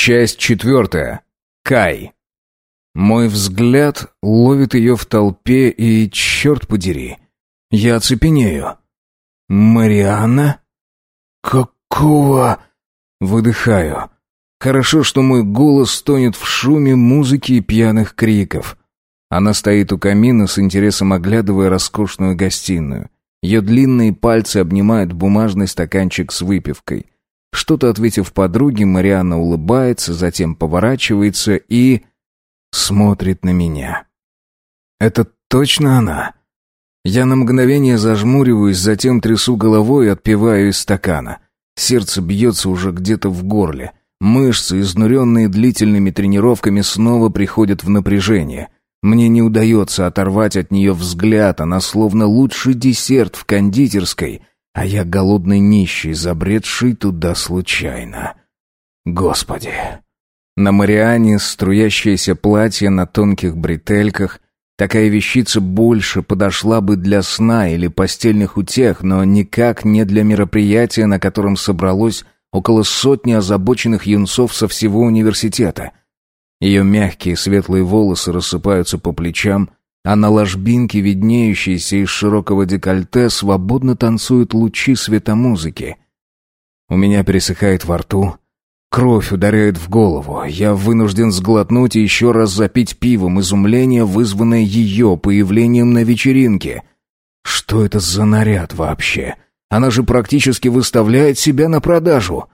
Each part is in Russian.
Часть четвертая. Кай. Мой взгляд ловит ее в толпе, и, черт подери, я оцепенею. «Марианна? Какого?» Выдыхаю. Хорошо, что мой голос тонет в шуме музыки и пьяных криков. Она стоит у камина с интересом оглядывая роскошную гостиную. Ее длинные пальцы обнимают бумажный стаканчик с выпивкой. Что-то ответив подруге, Марианна улыбается, затем поворачивается и... смотрит на меня. «Это точно она?» Я на мгновение зажмуриваюсь, затем трясу головой и отпиваю из стакана. Сердце бьется уже где-то в горле. Мышцы, изнуренные длительными тренировками, снова приходят в напряжение. Мне не удается оторвать от нее взгляд, она словно лучший десерт в кондитерской, а я голодный нищий, забредший туда случайно. Господи! На Мариане струящееся платье на тонких бретельках. Такая вещица больше подошла бы для сна или постельных утех, но никак не для мероприятия, на котором собралось около сотни озабоченных юнцов со всего университета. Ее мягкие светлые волосы рассыпаются по плечам, а на ложбинке, виднеющейся из широкого декольте, свободно танцуют лучи светомузыки. У меня пересыхает во рту, кровь ударяет в голову, я вынужден сглотнуть и еще раз запить пивом изумление, вызванное ее появлением на вечеринке. Что это за наряд вообще? Она же практически выставляет себя на продажу.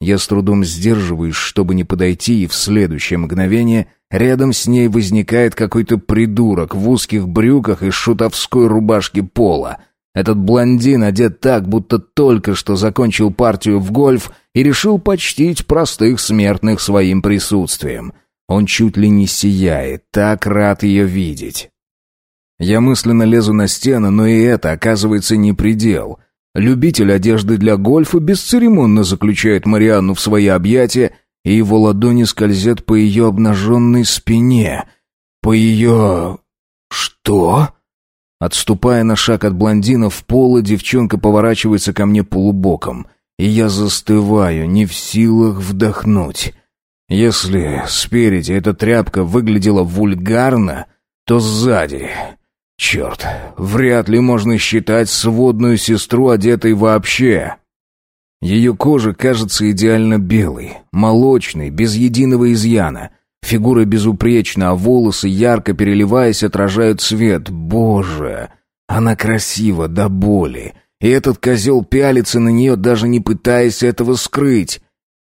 Я с трудом сдерживаюсь, чтобы не подойти, и в следующее мгновение рядом с ней возникает какой-то придурок в узких брюках и шутовской рубашке пола. Этот блондин одет так, будто только что закончил партию в гольф и решил почтить простых смертных своим присутствием. Он чуть ли не сияет, так рад ее видеть. Я мысленно лезу на стену, но и это, оказывается, не предел — Любитель одежды для гольфа бесцеремонно заключает Марианну в свои объятия, и его ладони скользят по ее обнаженной спине. По ее... Что? Отступая на шаг от блондина в поло, девчонка поворачивается ко мне полубоком, и я застываю, не в силах вдохнуть. Если спереди эта тряпка выглядела вульгарно, то сзади Черт, вряд ли можно считать сводную сестру одетой вообще. Ее кожа кажется идеально белой, молочной, без единого изъяна. Фигура безупречна, а волосы, ярко переливаясь, отражают свет. Боже, она красива до боли. И этот козел пялится на нее, даже не пытаясь этого скрыть.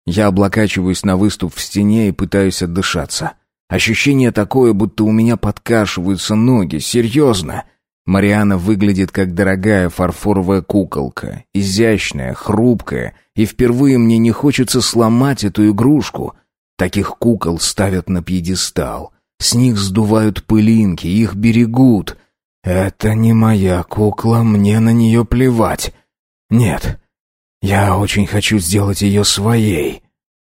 Я облокачиваюсь на выступ в стене и пытаюсь отдышаться. Ощущение такое, будто у меня подкашиваются ноги. Серьезно. Мариана выглядит как дорогая фарфоровая куколка. Изящная, хрупкая. И впервые мне не хочется сломать эту игрушку. Таких кукол ставят на пьедестал. С них сдувают пылинки, их берегут. Это не моя кукла, мне на нее плевать. Нет, я очень хочу сделать ее своей.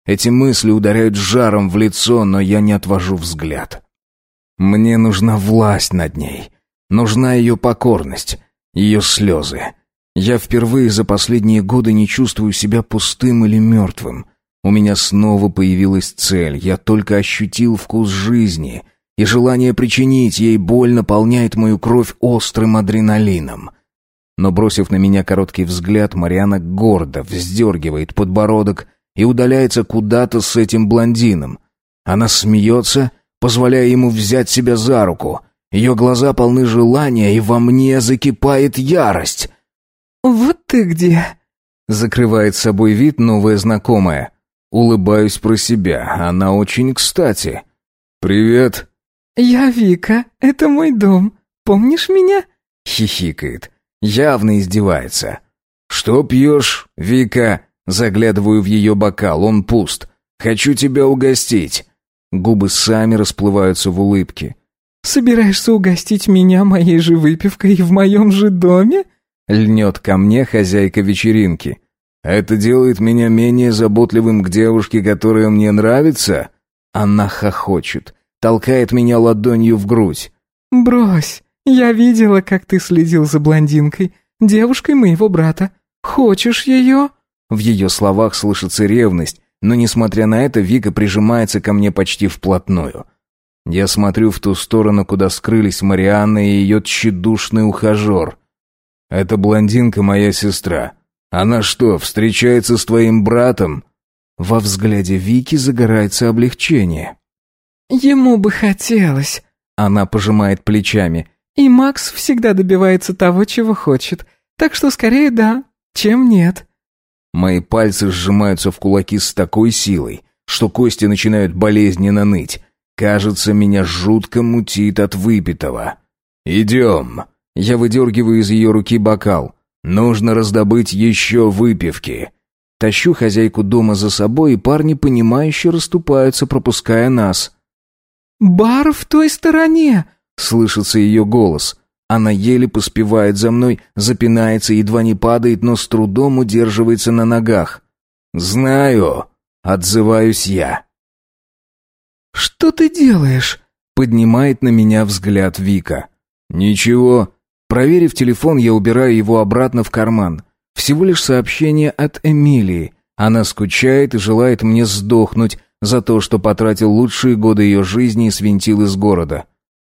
Эти мысли ударяют жаром в лицо, но я не отвожу взгляд. Мне нужна власть над ней. Нужна ее покорность, ее слезы. Я впервые за последние годы не чувствую себя пустым или мертвым. У меня снова появилась цель, я только ощутил вкус жизни, и желание причинить ей боль наполняет мою кровь острым адреналином. Но бросив на меня короткий взгляд, Мариана гордо вздергивает подбородок и удаляется куда-то с этим блондином. Она смеется, позволяя ему взять себя за руку. Ее глаза полны желания, и во мне закипает ярость. «Вот ты где!» Закрывает собой вид новая знакомая. Улыбаюсь про себя, она очень кстати. «Привет!» «Я Вика, это мой дом. Помнишь меня?» Хихикает. Явно издевается. «Что пьешь, Вика?» Заглядываю в ее бокал, он пуст. «Хочу тебя угостить». Губы сами расплываются в улыбке. «Собираешься угостить меня моей же выпивкой в моем же доме?» Льнет ко мне хозяйка вечеринки. «Это делает меня менее заботливым к девушке, которая мне нравится?» Она хохочет, толкает меня ладонью в грудь. «Брось, я видела, как ты следил за блондинкой, девушкой моего брата. Хочешь ее?» В ее словах слышится ревность, но, несмотря на это, Вика прижимается ко мне почти вплотную. Я смотрю в ту сторону, куда скрылись Марианна и ее тщедушный ухажер. «Эта блондинка моя сестра. Она что, встречается с твоим братом?» Во взгляде Вики загорается облегчение. «Ему бы хотелось», — она пожимает плечами. «И Макс всегда добивается того, чего хочет. Так что скорее да, чем нет». Мои пальцы сжимаются в кулаки с такой силой, что кости начинают болезненно ныть. Кажется, меня жутко мутит от выпитого. «Идем!» Я выдергиваю из ее руки бокал. «Нужно раздобыть еще выпивки». Тащу хозяйку дома за собой, и парни, понимающе расступаются, пропуская нас. «Бар в той стороне!» — слышится ее голос. Она еле поспевает за мной, запинается, едва не падает, но с трудом удерживается на ногах. «Знаю!» — отзываюсь я. «Что ты делаешь?» — поднимает на меня взгляд Вика. «Ничего». Проверив телефон, я убираю его обратно в карман. Всего лишь сообщение от Эмилии. Она скучает и желает мне сдохнуть за то, что потратил лучшие годы ее жизни и свинтил из города.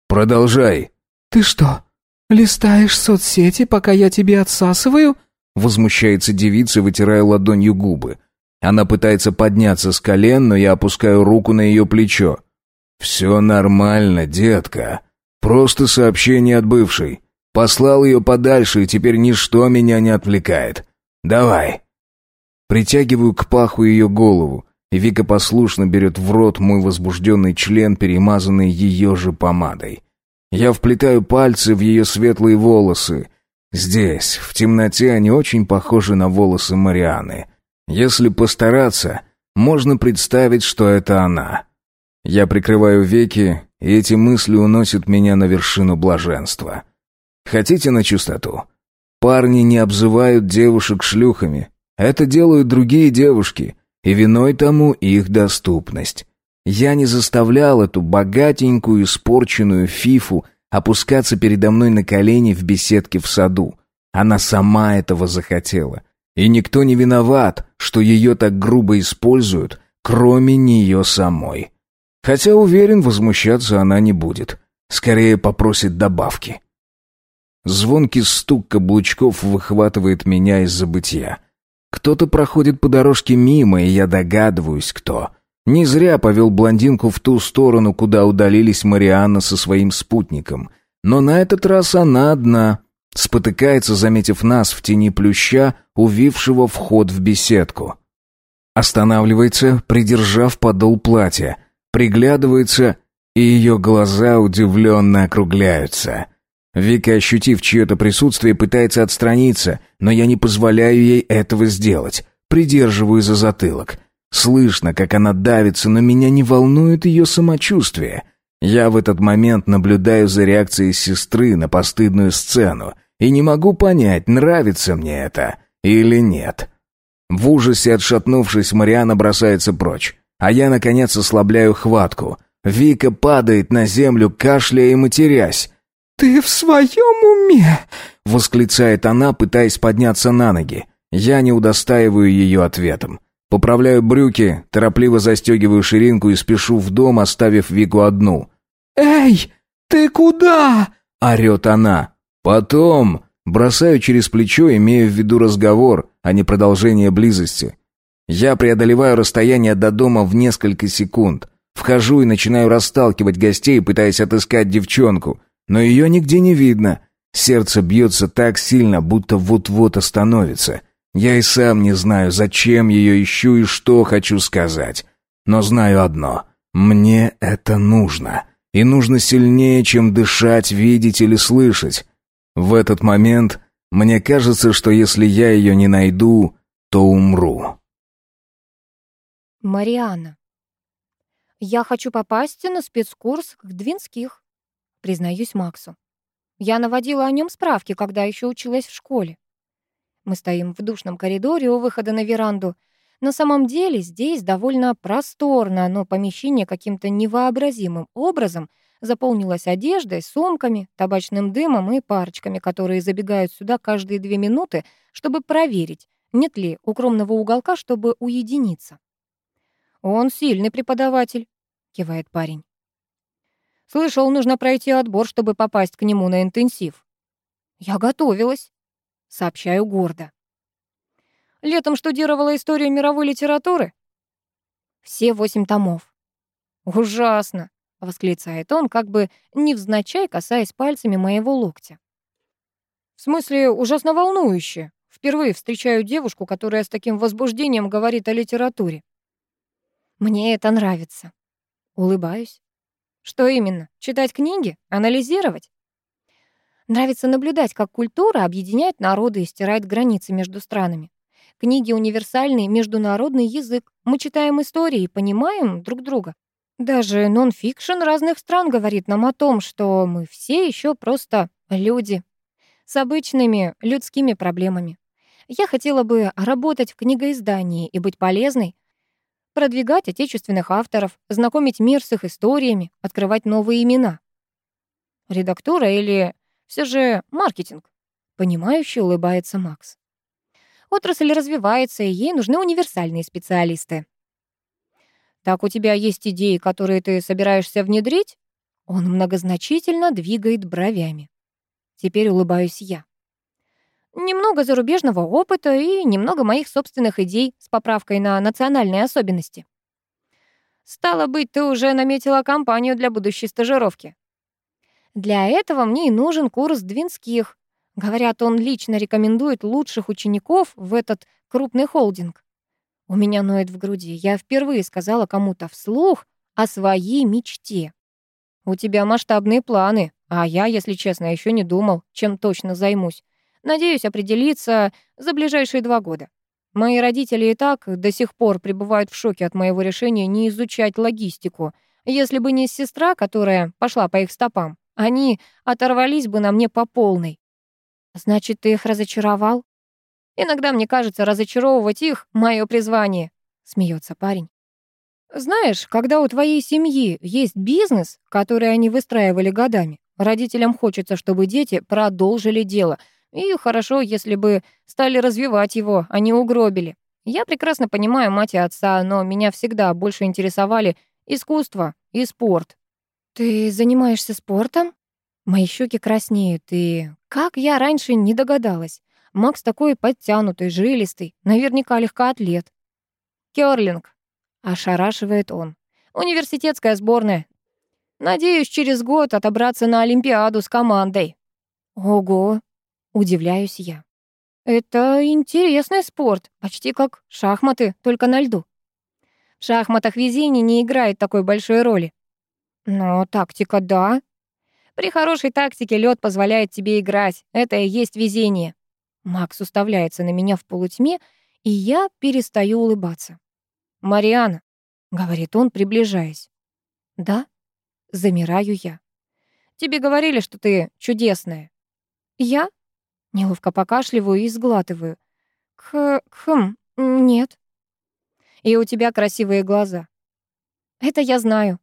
«Продолжай». «Ты что, «Листаешь соцсети, пока я тебе отсасываю?» Возмущается девица, вытирая ладонью губы. Она пытается подняться с колен, но я опускаю руку на ее плечо. «Все нормально, детка. Просто сообщение от бывшей. Послал ее подальше, и теперь ничто меня не отвлекает. Давай». Притягиваю к паху ее голову, и Вика послушно берет в рот мой возбужденный член, перемазанный ее же помадой. Я вплетаю пальцы в ее светлые волосы. Здесь, в темноте, они очень похожи на волосы Марианы. Если постараться, можно представить, что это она. Я прикрываю веки, и эти мысли уносят меня на вершину блаженства. Хотите на чистоту? Парни не обзывают девушек шлюхами. Это делают другие девушки, и виной тому их доступность. Я не заставлял эту богатенькую, испорченную фифу опускаться передо мной на колени в беседке в саду. Она сама этого захотела. И никто не виноват, что ее так грубо используют, кроме нее самой. Хотя, уверен, возмущаться она не будет. Скорее попросит добавки. Звонкий стук каблучков выхватывает меня из забытья. Кто-то проходит по дорожке мимо, и я догадываюсь, кто. Не зря повел блондинку в ту сторону, куда удалились Марианна со своим спутником. Но на этот раз она одна. Спотыкается, заметив нас в тени плюща, увившего вход в беседку. Останавливается, придержав подол платья. Приглядывается, и ее глаза удивленно округляются. Вика, ощутив чье-то присутствие, пытается отстраниться, но я не позволяю ей этого сделать. Придерживаю за затылок. Слышно, как она давится, но меня не волнует ее самочувствие. Я в этот момент наблюдаю за реакцией сестры на постыдную сцену и не могу понять, нравится мне это или нет. В ужасе отшатнувшись, Мариана бросается прочь, а я, наконец, ослабляю хватку. Вика падает на землю, кашляя и матерясь. «Ты в своем уме?» — восклицает она, пытаясь подняться на ноги. Я не удостаиваю ее ответом. Поправляю брюки, торопливо застегиваю ширинку и спешу в дом, оставив Вику одну. «Эй, ты куда?» — орёт она. «Потом...» Бросаю через плечо, имея в виду разговор, а не продолжение близости. Я преодолеваю расстояние до дома в несколько секунд. Вхожу и начинаю расталкивать гостей, пытаясь отыскать девчонку. Но ее нигде не видно. Сердце бьется так сильно, будто вот-вот остановится. Я и сам не знаю, зачем ее ищу и что хочу сказать. Но знаю одно. Мне это нужно. И нужно сильнее, чем дышать, видеть или слышать. В этот момент мне кажется, что если я ее не найду, то умру. Мариана. Я хочу попасть на спецкурс к Двинских, признаюсь Максу. Я наводила о нем справки, когда еще училась в школе. Мы стоим в душном коридоре у выхода на веранду. На самом деле здесь довольно просторно, но помещение каким-то невообразимым образом заполнилось одеждой, сумками, табачным дымом и парочками, которые забегают сюда каждые две минуты, чтобы проверить, нет ли укромного уголка, чтобы уединиться. Он сильный преподаватель, кивает парень. Слышал, нужно пройти отбор, чтобы попасть к нему на интенсив. Я готовилась, сообщаю гордо. Летом штудировала историю мировой литературы. Все восемь томов. Ужасно, восклицает он, как бы невзначай касаясь пальцами моего локтя. В смысле, ужасно волнующе. Впервые встречаю девушку, которая с таким возбуждением говорит о литературе. Мне это нравится. Улыбаюсь. Что именно? Читать книги? Анализировать? Нравится наблюдать, как культура объединяет народы и стирает границы между странами. Книги — универсальный международный язык. Мы читаем истории и понимаем друг друга. Даже нон-фикшн разных стран говорит нам о том, что мы все еще просто люди с обычными людскими проблемами. Я хотела бы работать в книгоиздании и быть полезной, продвигать отечественных авторов, знакомить мир с их историями, открывать новые имена. Редактура или все же маркетинг? Понимающе улыбается Макс. Отрасль развивается, и ей нужны универсальные специалисты. Так у тебя есть идеи, которые ты собираешься внедрить? Он многозначительно двигает бровями. Теперь улыбаюсь я. Немного зарубежного опыта и немного моих собственных идей с поправкой на национальные особенности. Стало быть, ты уже наметила компанию для будущей стажировки. Для этого мне и нужен курс Двинских. Говорят, он лично рекомендует лучших учеников в этот крупный холдинг. У меня ноет в груди. Я впервые сказала кому-то вслух о своей мечте. У тебя масштабные планы, а я, если честно, еще не думал, чем точно займусь. Надеюсь определиться за ближайшие два года. Мои родители и так до сих пор пребывают в шоке от моего решения не изучать логистику. Если бы не сестра, которая пошла по их стопам, они оторвались бы на мне по полной. Значит, ты их разочаровал? Иногда мне кажется, разочаровывать их — мое призвание», — смеется парень. «Знаешь, когда у твоей семьи есть бизнес, который они выстраивали годами, родителям хочется, чтобы дети продолжили дело, и хорошо, если бы стали развивать его, а не угробили. Я прекрасно понимаю мать и отца, но меня всегда больше интересовали искусство и спорт». «Ты занимаешься спортом?» Мои щеки краснеют, и как я раньше не догадалась. Макс такой подтянутый, жилистый, наверняка легкоатлет. Кёрлинг, ошарашивает он. Университетская сборная. Надеюсь, через год отобраться на Олимпиаду с командой. Ого, удивляюсь я. Это интересный спорт, почти как шахматы, только на льду. В шахматах везение не играет такой большой роли. Но тактика — да. При хорошей тактике лед позволяет тебе играть. Это и есть везение. Макс уставляется на меня в полутьме, и я перестаю улыбаться. «Мариана», — говорит он, приближаясь. «Да?» — замираю я. «Тебе говорили, что ты чудесная». «Я?» — неловко покашливаю и сглатываю. «К... хм... нет». «И у тебя красивые глаза». «Это я знаю».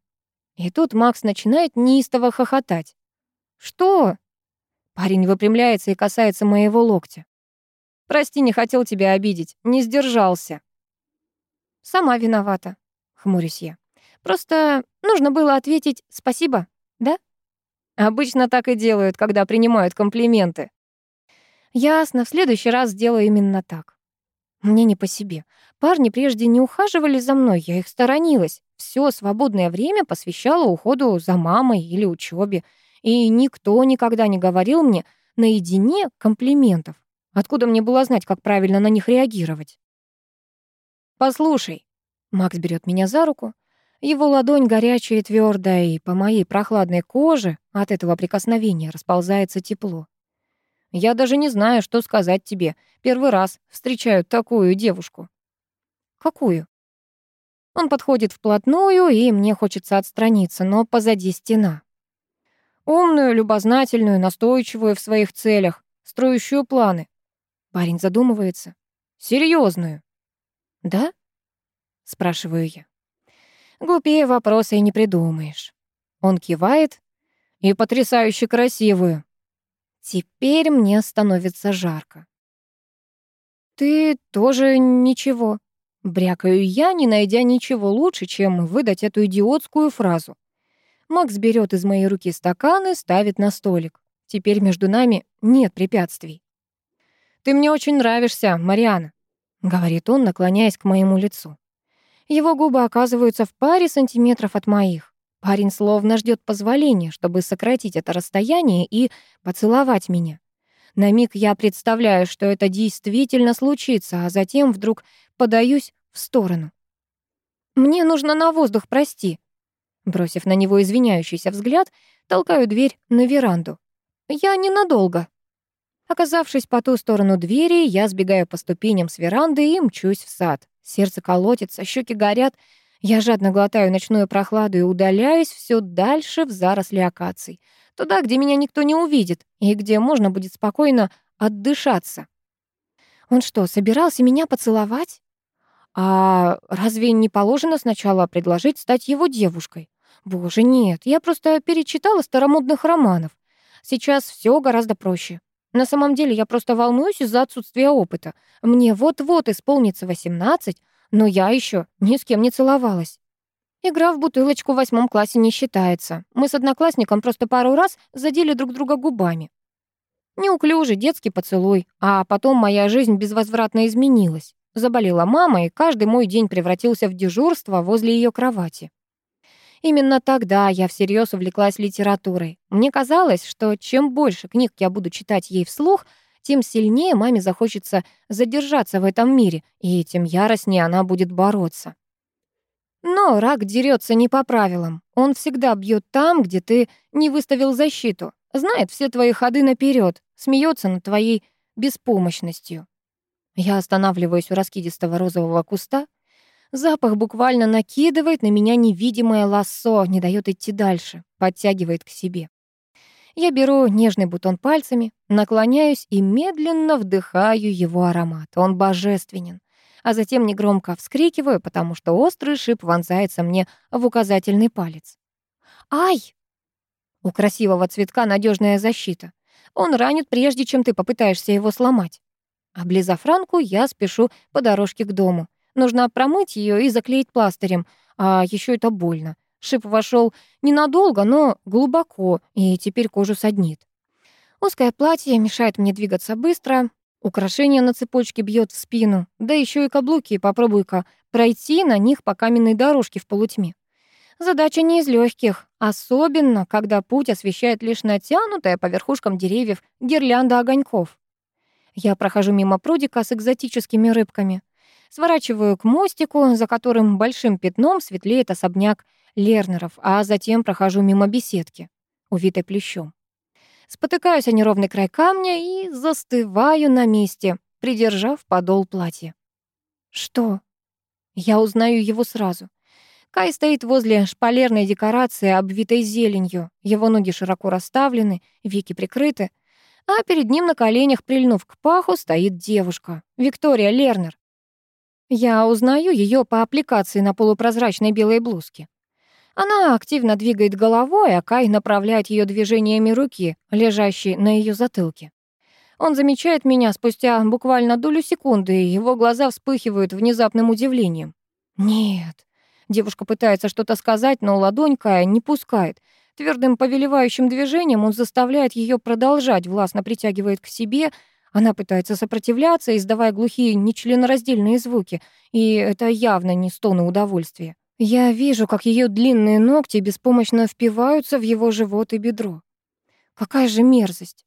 И тут Макс начинает неистово хохотать. «Что?» Парень выпрямляется и касается моего локтя. Прости, не хотел тебя обидеть, не сдержался». «Сама виновата», — хмурюсь я. «Просто нужно было ответить «спасибо», да?» Обычно так и делают, когда принимают комплименты. Ясно, в следующий раз сделаю именно так. Мне не по себе. Парни прежде не ухаживали за мной, я их сторонилась. Все свободное время посвящала уходу за мамой или учебе. И никто никогда не говорил мне наедине комплиментов. Откуда мне было знать, как правильно на них реагировать? «Послушай», — Макс берет меня за руку, его ладонь горячая и твердая, и по моей прохладной коже от этого прикосновения расползается тепло. Я даже не знаю, что сказать тебе. Первый раз встречаю такую девушку. Какую? Он подходит вплотную, и мне хочется отстраниться, но позади стена. Умную, любознательную, настойчивую в своих целях, строящую планы. Парень задумывается. Серьезную. Да? Спрашиваю я. Глупее вопроса и не придумаешь. Он кивает. И потрясающе красивую. Теперь мне становится жарко. Ты тоже ничего. Брякаю я, не найдя ничего лучше, чем выдать эту идиотскую фразу. Макс берет из моей руки стакан и ставит на столик. Теперь между нами нет препятствий. «Ты мне очень нравишься, Мариана», — говорит он, наклоняясь к моему лицу. Его губы оказываются в паре сантиметров от моих. Парень словно ждет позволения, чтобы сократить это расстояние и поцеловать меня. На миг я представляю, что это действительно случится, а затем вдруг подаюсь в сторону. «Мне нужно на воздух, прости». Бросив на него извиняющийся взгляд, толкаю дверь на веранду. «Я ненадолго». Оказавшись по ту сторону двери, я сбегаю по ступеням с веранды и мчусь в сад. Сердце колотится, щеки горят. Я жадно глотаю ночную прохладу и удаляюсь все дальше в заросли акаций. Туда, где меня никто не увидит и где можно будет спокойно отдышаться. Он что, собирался меня поцеловать? А разве не положено сначала предложить стать его девушкой? Боже, нет, я просто перечитала старомодных романов. Сейчас все гораздо проще. На самом деле я просто волнуюсь из-за отсутствия опыта. Мне вот-вот исполнится 18, но я еще ни с кем не целовалась. Игра в бутылочку в восьмом классе не считается. Мы с одноклассником просто пару раз задели друг друга губами. Неуклюжий детский поцелуй, а потом моя жизнь безвозвратно изменилась. Заболела мама, и каждый мой день превратился в дежурство возле ее кровати. Именно тогда я всерьез увлеклась литературой. Мне казалось, что чем больше книг я буду читать ей вслух, тем сильнее маме захочется задержаться в этом мире, и тем яростнее она будет бороться. Но рак дерется не по правилам. Он всегда бьет там, где ты не выставил защиту, знает все твои ходы наперед, смеется над твоей беспомощностью. Я останавливаюсь у раскидистого розового куста, Запах буквально накидывает на меня невидимое лассо, не дает идти дальше, подтягивает к себе. Я беру нежный бутон пальцами, наклоняюсь и медленно вдыхаю его аромат. Он божественен. А затем негромко вскрикиваю, потому что острый шип вонзается мне в указательный палец. «Ай!» У красивого цветка надежная защита. Он ранит, прежде чем ты попытаешься его сломать. Облизав ранку, я спешу по дорожке к дому. Нужно промыть ее и заклеить пластырем, а еще это больно. Шип вошел ненадолго, но глубоко, и теперь кожу саднит. Узкое платье мешает мне двигаться быстро, украшение на цепочке бьет в спину, да еще и каблуки, попробуй-ка пройти на них по каменной дорожке в полутьме. Задача не из легких, особенно когда путь освещает лишь натянутая по верхушкам деревьев гирлянда огоньков. Я прохожу мимо прудика с экзотическими рыбками. Сворачиваю к мостику, за которым большим пятном светлеет особняк Лернеров, а затем прохожу мимо беседки, увитой плещом. Спотыкаюсь о неровный край камня и застываю на месте, придержав подол платья. Что? Я узнаю его сразу. Кай стоит возле шпалерной декорации, обвитой зеленью. Его ноги широко расставлены, веки прикрыты. А перед ним на коленях, прильнув к паху, стоит девушка. Виктория Лернер. Я узнаю ее по аппликации на полупрозрачной белой блузке. Она активно двигает головой, а Кай направляет ее движениями руки, лежащей на ее затылке. Он замечает меня спустя буквально долю секунды, и его глаза вспыхивают внезапным удивлением. «Нет». Девушка пытается что-то сказать, но ладонь Кая не пускает. Твердым повелевающим движением он заставляет ее продолжать, властно притягивает к себе, она пытается сопротивляться, издавая глухие нечленораздельные звуки, и это явно не стоны удовольствия. Я вижу, как ее длинные ногти беспомощно впиваются в его живот и бедро. Какая же мерзость!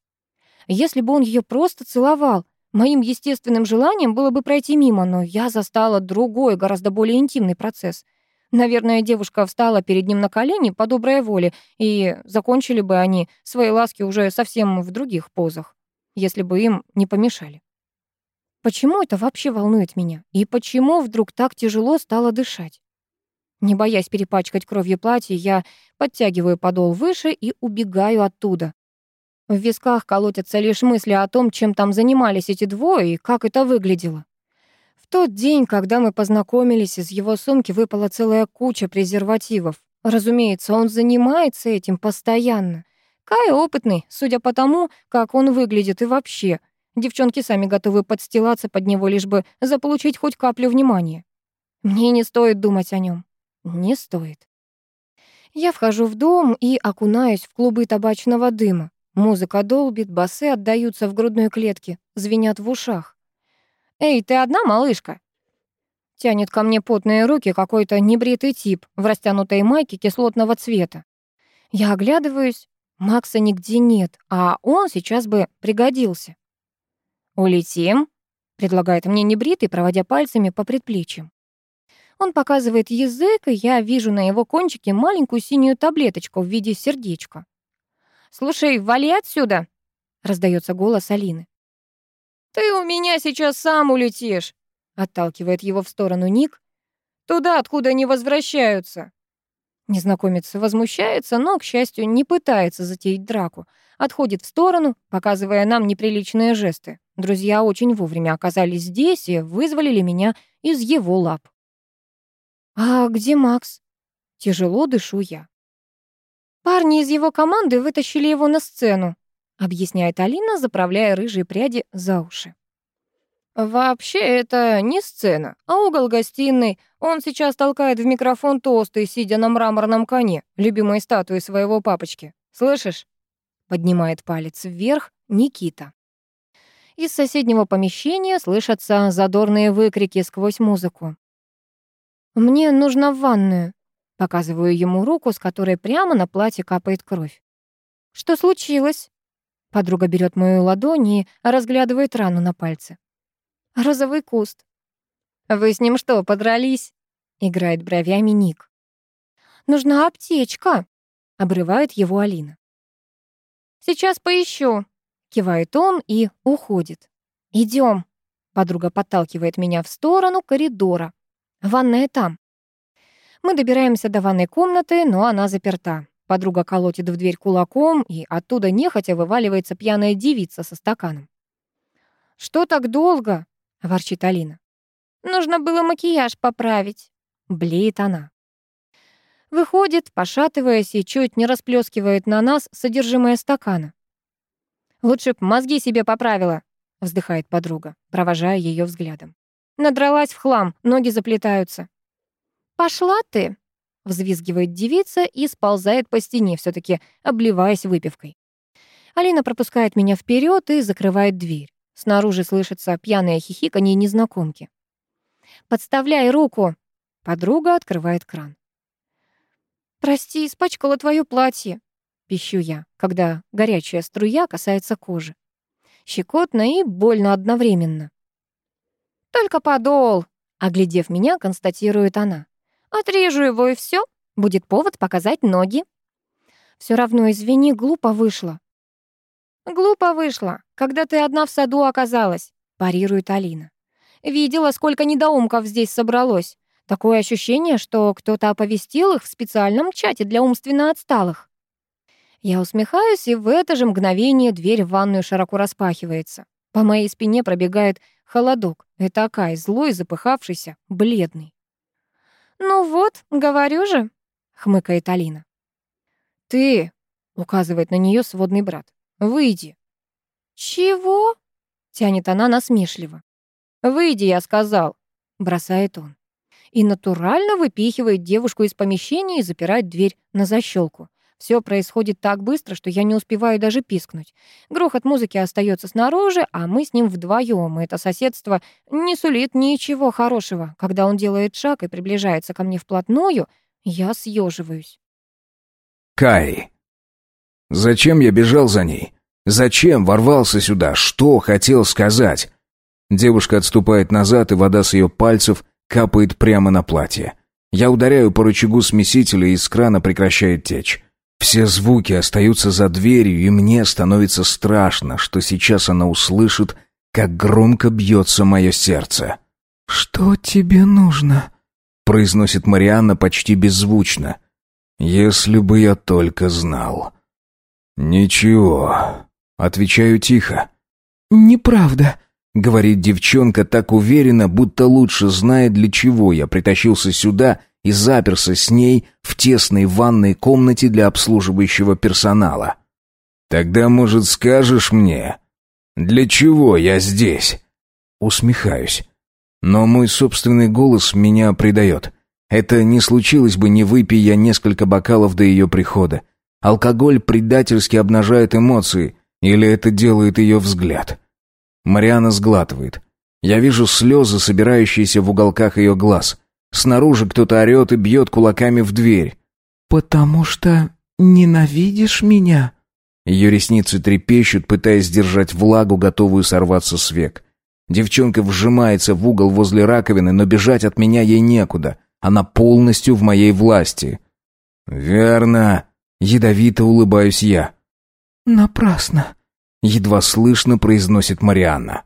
Если бы он ее просто целовал, моим естественным желанием было бы пройти мимо, но я застала другой, гораздо более интимный процесс. Наверное, девушка встала перед ним на колени по доброй воле, и закончили бы они свои ласки уже совсем в других позах если бы им не помешали. Почему это вообще волнует меня? И почему вдруг так тяжело стало дышать? Не боясь перепачкать кровью платье, я подтягиваю подол выше и убегаю оттуда. В висках колотятся лишь мысли о том, чем там занимались эти двое и как это выглядело. В тот день, когда мы познакомились, из его сумки выпала целая куча презервативов. Разумеется, он занимается этим постоянно. Кай опытный, судя по тому, как он выглядит и вообще. Девчонки сами готовы подстилаться под него, лишь бы заполучить хоть каплю внимания. Мне не стоит думать о нем. Не стоит. Я вхожу в дом и окунаюсь в клубы табачного дыма. Музыка долбит, басы отдаются в грудной клетке, звенят в ушах. «Эй, ты одна, малышка?» Тянет ко мне потные руки какой-то небритый тип в растянутой майке кислотного цвета. Я оглядываюсь, Макса нигде нет, а он сейчас бы пригодился. «Улетим?» — предлагает мне небритый, проводя пальцами по предплечьям. Он показывает язык, и я вижу на его кончике маленькую синюю таблеточку в виде сердечка. «Слушай, вали отсюда!» — раздается голос Алины. «Ты у меня сейчас сам улетишь!» — отталкивает его в сторону Ник. «Туда, откуда не возвращаются!» Незнакомец возмущается, но, к счастью, не пытается затеять драку. Отходит в сторону, показывая нам неприличные жесты. Друзья очень вовремя оказались здесь и вызволили меня из его лап. «А где Макс?» Тяжело дышу я. Парни из его команды вытащили его на сцену, объясняет Алина, заправляя рыжие пряди за уши. «Вообще это не сцена, а угол гостиной. Он сейчас толкает в микрофон тосты, сидя на мраморном коне, любимой статуи своего папочки. Слышишь?» Поднимает палец вверх Никита. Из соседнего помещения слышатся задорные выкрики сквозь музыку. «Мне нужно в ванную», Показываю ему руку, с которой прямо на платье капает кровь. «Что случилось?» Подруга берет мою ладонь и разглядывает рану на пальце. «Розовый куст». «Вы с ним что, подрались?» Играет бровями Ник. «Нужна аптечка», — обрывает его Алина. «Сейчас поищу», — кивает он и уходит. Идем. Подруга подталкивает меня в сторону коридора. Ванная там. Мы добираемся до ванной комнаты, но она заперта. Подруга колотит в дверь кулаком, и оттуда нехотя вываливается пьяная девица со стаканом. «Что так долго?» — ворчит Алина. «Нужно было макияж поправить», — блеет она. Выходит, пошатываясь и чуть не расплескивает на нас содержимое стакана. «Лучше б мозги себе поправила», — вздыхает подруга, провожая ее взглядом. Надралась в хлам, ноги заплетаются. «Пошла ты!» — взвизгивает девица и сползает по стене, все таки обливаясь выпивкой. Алина пропускает меня вперед и закрывает дверь. Снаружи слышится пьяное хихиканье незнакомки. «Подставляй руку!» Подруга открывает кран. «Прости, испачкала твое платье», — пищу я, когда горячая струя касается кожи. Щекотно и больно одновременно. «Только подол», — оглядев меня, констатирует она. Отрежу его и все. Будет повод показать ноги. Все равно, извини, глупо вышло. Глупо вышло, когда ты одна в саду оказалась, парирует Алина. Видела, сколько недоумков здесь собралось. Такое ощущение, что кто-то оповестил их в специальном чате для умственно отсталых. Я усмехаюсь, и в это же мгновение дверь в ванную широко распахивается. По моей спине пробегает холодок. Это Акай, злой, запыхавшийся, бледный. «Ну вот, говорю же», — хмыкает Алина. «Ты», — указывает на нее сводный брат, — «выйди». «Чего?» — тянет она насмешливо. «Выйди, я сказал», — бросает он. И натурально выпихивает девушку из помещения и запирает дверь на защелку. Все происходит так быстро, что я не успеваю даже пискнуть. Грохот музыки остается снаружи, а мы с ним вдвоем. Это соседство не сулит ничего хорошего. Когда он делает шаг и приближается ко мне вплотную, я съеживаюсь. Кай. Зачем я бежал за ней? Зачем ворвался сюда? Что хотел сказать? Девушка отступает назад, и вода с ее пальцев капает прямо на платье. Я ударяю по рычагу смесителя, и из крана прекращает течь. Все звуки остаются за дверью, и мне становится страшно, что сейчас она услышит, как громко бьется мое сердце. «Что тебе нужно?» — произносит Марианна почти беззвучно. «Если бы я только знал». «Ничего», — отвечаю тихо. «Неправда», — говорит девчонка так уверенно, будто лучше знает, для чего я притащился сюда и заперся с ней в тесной ванной комнате для обслуживающего персонала. «Тогда, может, скажешь мне, для чего я здесь?» Усмехаюсь. Но мой собственный голос меня предает. Это не случилось бы, не выпей я несколько бокалов до ее прихода. Алкоголь предательски обнажает эмоции, или это делает ее взгляд. Мариана сглатывает. Я вижу слезы, собирающиеся в уголках ее глаз. Снаружи кто-то орет и бьет кулаками в дверь. «Потому что ненавидишь меня?» Ее ресницы трепещут, пытаясь сдержать влагу, готовую сорваться с век. Девчонка вжимается в угол возле раковины, но бежать от меня ей некуда. Она полностью в моей власти. «Верно», — ядовито улыбаюсь я. «Напрасно», — едва слышно произносит Марианна.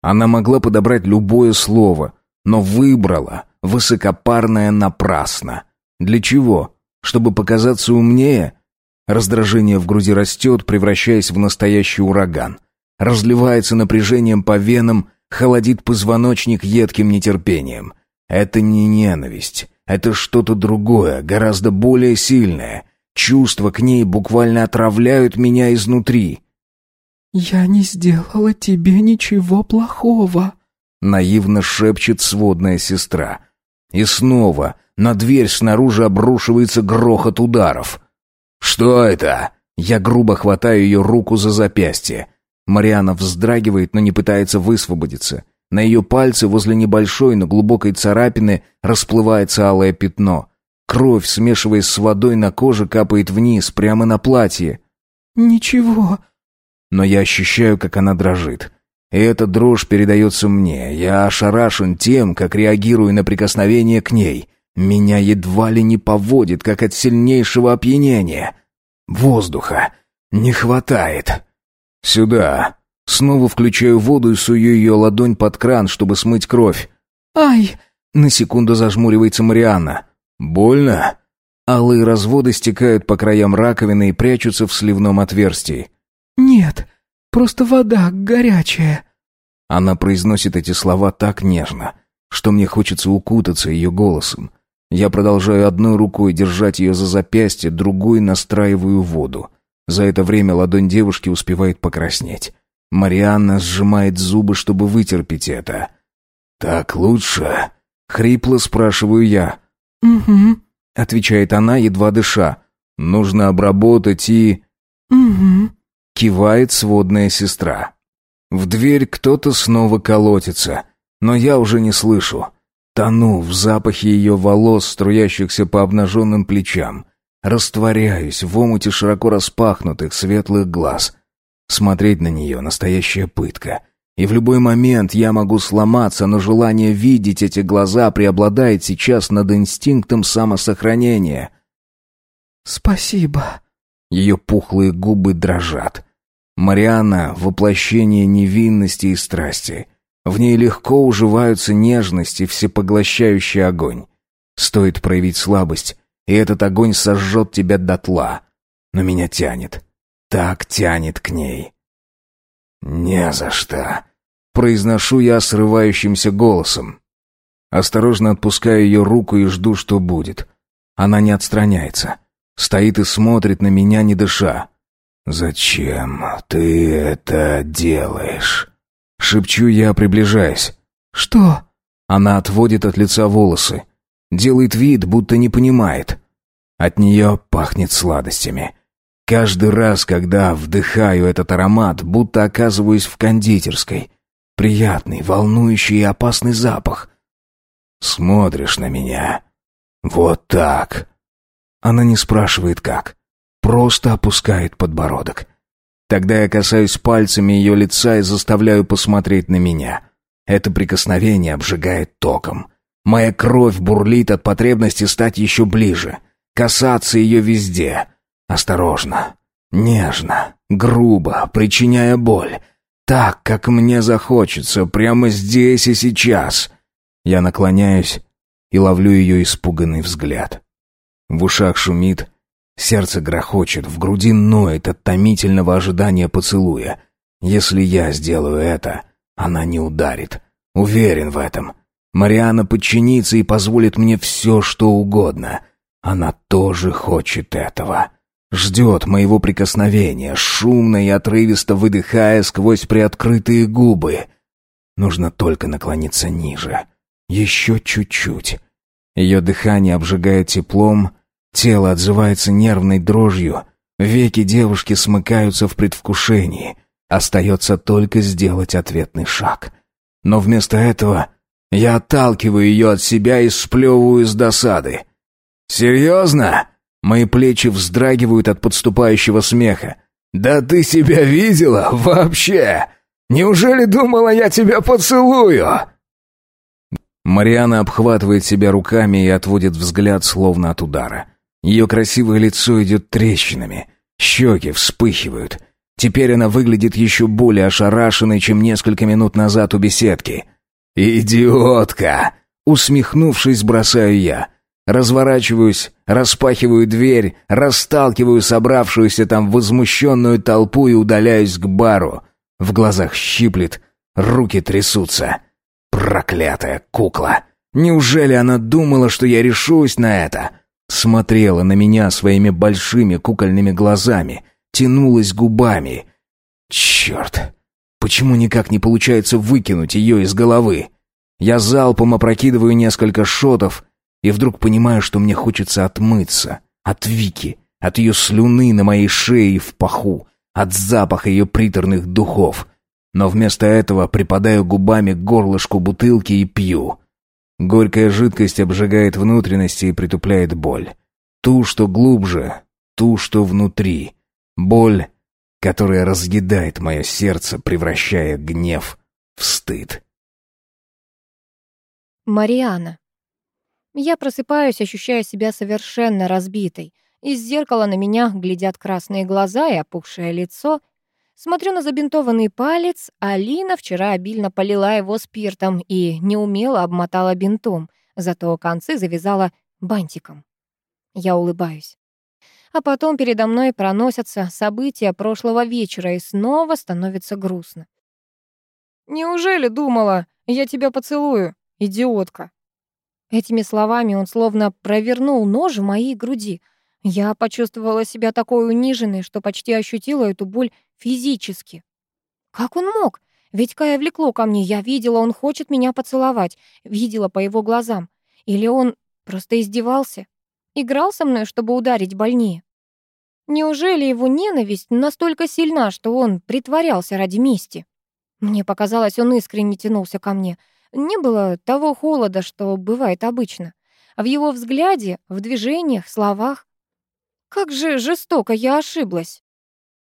Она могла подобрать любое слово, но выбрала высокопарное напрасно. Для чего? Чтобы показаться умнее? Раздражение в груди растет, превращаясь в настоящий ураган. Разливается напряжением по венам, холодит позвоночник едким нетерпением. Это не ненависть. Это что-то другое, гораздо более сильное. Чувства к ней буквально отравляют меня изнутри. «Я не сделала тебе ничего плохого», — наивно шепчет сводная сестра. И снова на дверь снаружи обрушивается грохот ударов. «Что это?» Я грубо хватаю ее руку за запястье. Мариана вздрагивает, но не пытается высвободиться. На ее пальце возле небольшой, но глубокой царапины расплывается алое пятно. Кровь, смешиваясь с водой на коже, капает вниз, прямо на платье. «Ничего». Но я ощущаю, как она дрожит. И эта дрожь передается мне. Я ошарашен тем, как реагирую на прикосновение к ней. Меня едва ли не поводит, как от сильнейшего опьянения. Воздуха не хватает. Сюда. Снова включаю воду и сую ее ладонь под кран, чтобы смыть кровь. «Ай!» На секунду зажмуривается Марианна. «Больно?» Алые разводы стекают по краям раковины и прячутся в сливном отверстии. «Нет, просто вода горячая». Она произносит эти слова так нежно, что мне хочется укутаться ее голосом. Я продолжаю одной рукой держать ее за запястье, другой настраиваю воду. За это время ладонь девушки успевает покраснеть. Марианна сжимает зубы, чтобы вытерпеть это. «Так лучше?» — хрипло спрашиваю я. «Угу», — отвечает она, едва дыша. «Нужно обработать и...» «Угу», — кивает сводная сестра. В дверь кто-то снова колотится, но я уже не слышу. Тону в запахе ее волос, струящихся по обнаженным плечам. Растворяюсь в омуте широко распахнутых светлых глаз. Смотреть на нее — настоящая пытка. И в любой момент я могу сломаться, но желание видеть эти глаза преобладает сейчас над инстинктом самосохранения. «Спасибо». Ее пухлые губы дрожат. Марианна — воплощение невинности и страсти. В ней легко уживаются нежность и всепоглощающий огонь. Стоит проявить слабость, и этот огонь сожжет тебя дотла. Но меня тянет. Так тянет к ней. «Не за что», — произношу я срывающимся голосом. Осторожно отпускаю ее руку и жду, что будет. Она не отстраняется. Стоит и смотрит на меня, не дыша. «Зачем ты это делаешь?» Шепчу я, приближаясь. «Что?» Она отводит от лица волосы. Делает вид, будто не понимает. От нее пахнет сладостями. Каждый раз, когда вдыхаю этот аромат, будто оказываюсь в кондитерской. Приятный, волнующий и опасный запах. Смотришь на меня. Вот так. Она не спрашивает как. Просто опускает подбородок. Тогда я касаюсь пальцами ее лица и заставляю посмотреть на меня. Это прикосновение обжигает током. Моя кровь бурлит от потребности стать еще ближе. Касаться ее везде. Осторожно. Нежно. Грубо, причиняя боль. Так, как мне захочется, прямо здесь и сейчас. Я наклоняюсь и ловлю ее испуганный взгляд. В ушах шумит, Сердце грохочет, в груди ноет от томительного ожидания поцелуя. Если я сделаю это, она не ударит. Уверен в этом. Мариана подчинится и позволит мне все, что угодно. Она тоже хочет этого. Ждет моего прикосновения, шумно и отрывисто выдыхая сквозь приоткрытые губы. Нужно только наклониться ниже. Еще чуть-чуть. Ее дыхание обжигает теплом, тело отзывается нервной дрожью, веки девушки смыкаются в предвкушении. Остается только сделать ответный шаг. Но вместо этого я отталкиваю ее от себя и сплевываю с досады. «Серьезно?» Мои плечи вздрагивают от подступающего смеха. «Да ты себя видела вообще? Неужели думала, я тебя поцелую?» Мариана обхватывает себя руками и отводит взгляд, словно от удара. Ее красивое лицо идет трещинами, щеки вспыхивают. Теперь она выглядит еще более ошарашенной, чем несколько минут назад у беседки. «Идиотка!» Усмехнувшись, бросаю я. Разворачиваюсь, распахиваю дверь, расталкиваю собравшуюся там возмущенную толпу и удаляюсь к бару. В глазах щиплет, руки трясутся. Проклятая кукла! Неужели она думала, что я решусь на это? Смотрела на меня своими большими кукольными глазами, тянулась губами. Черт! Почему никак не получается выкинуть ее из головы? Я залпом опрокидываю несколько шотов и вдруг понимаю, что мне хочется отмыться. От Вики, от ее слюны на моей шее и в паху, от запаха ее приторных духов. Но вместо этого припадаю губами к горлышку бутылки и пью. Горькая жидкость обжигает внутренности и притупляет боль. Ту, что глубже, ту, что внутри. Боль, которая разъедает мое сердце, превращая гнев в стыд. Мариана. Я просыпаюсь, ощущая себя совершенно разбитой. Из зеркала на меня глядят красные глаза и опухшее лицо. Смотрю на забинтованный палец, Алина вчера обильно полила его спиртом и неумело обмотала бинтом, зато концы завязала бантиком. Я улыбаюсь. А потом передо мной проносятся события прошлого вечера, и снова становится грустно. «Неужели думала, я тебя поцелую, идиотка?» Этими словами он словно провернул нож в моей груди. Я почувствовала себя такой униженной, что почти ощутила эту боль физически. Как он мог? Ведь Кая влекло ко мне, я видела, он хочет меня поцеловать, видела по его глазам. Или он просто издевался? Играл со мной, чтобы ударить больнее? Неужели его ненависть настолько сильна, что он притворялся ради мести? Мне показалось, он искренне тянулся ко мне — не было того холода, что бывает обычно. В его взгляде, в движениях, словах. Как же жестоко я ошиблась.